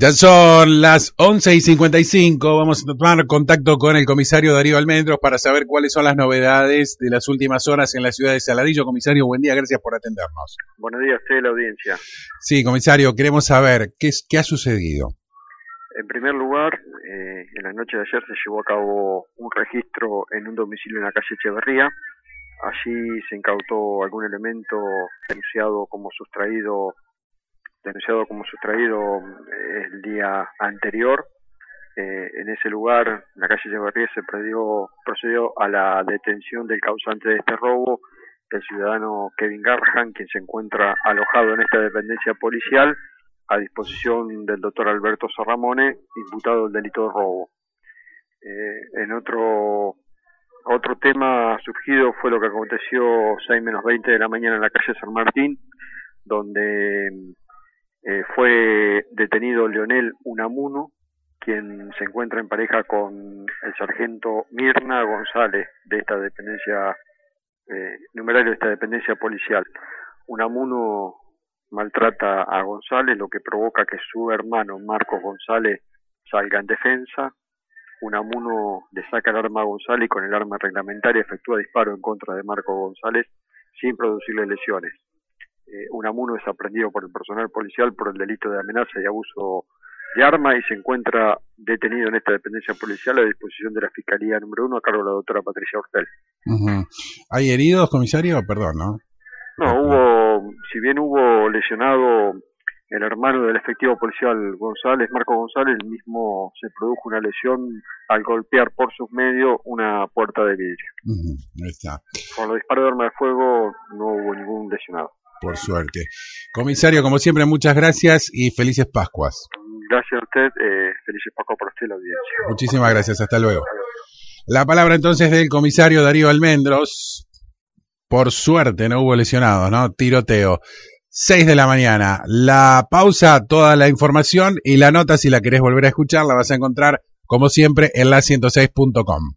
Ya son las 11 y 55. Vamos a tomar contacto con el comisario Darío Almendros para saber cuáles son las novedades de las últimas horas en la ciudad de Saladillo. Comisario, buen día, gracias por atendernos. Buenos días a usted, la audiencia. Sí, comisario, queremos saber qué, es, qué ha sucedido. En primer lugar, eh, en la noche de ayer se llevó a cabo un registro en un domicilio en la calle Echeverría. Allí se incautó algún elemento denunciado como sustraído denunciado como sustraído eh, el día anterior. Eh, en ese lugar, en la calle Echeverría, se procedió, a la detención del causante de este robo, el ciudadano Kevin Garhan, quien se encuentra alojado en esta dependencia policial a disposición del doctor Alberto Sorramone, imputado del delito de robo. Eh, en otro otro tema surgido fue lo que aconteció 6 menos 20 de la mañana en la calle San Martín, donde eh, fue detenido Leonel Unamuno, quien se encuentra en pareja con el sargento Mirna González de esta dependencia, eh, numerario de esta dependencia policial. Unamuno maltrata a González, lo que provoca que su hermano Marcos González salga en defensa. Unamuno le saca el arma a González y con el arma reglamentaria efectúa disparo en contra de Marcos González sin producirle lesiones eh, Unamuno es aprendido por el personal policial por el delito de amenaza y abuso de arma y se encuentra detenido en esta dependencia policial a disposición de la Fiscalía número uno a cargo de la doctora Patricia Hortel. ¿Hay heridos, comisario? Perdón, ¿no? No, hubo, si bien hubo lesionado el hermano del efectivo policial González, Marco González, el mismo se produjo una lesión al golpear por sus medios una puerta de vidrio. Ahí está. Con los disparos de arma de fuego no hubo ningún lesionado por suerte. Comisario, como siempre, muchas gracias y felices Pascuas. Gracias a usted, eh, felices Pascuas para usted y la audiencia. Muchísimas gracias, hasta luego. La palabra entonces del comisario Darío Almendros. Por suerte no hubo lesionados, ¿no? Tiroteo. 6 de la mañana. La pausa, toda la información y la nota, si la querés volver a escuchar, la vas a encontrar, como siempre, en la 106.com.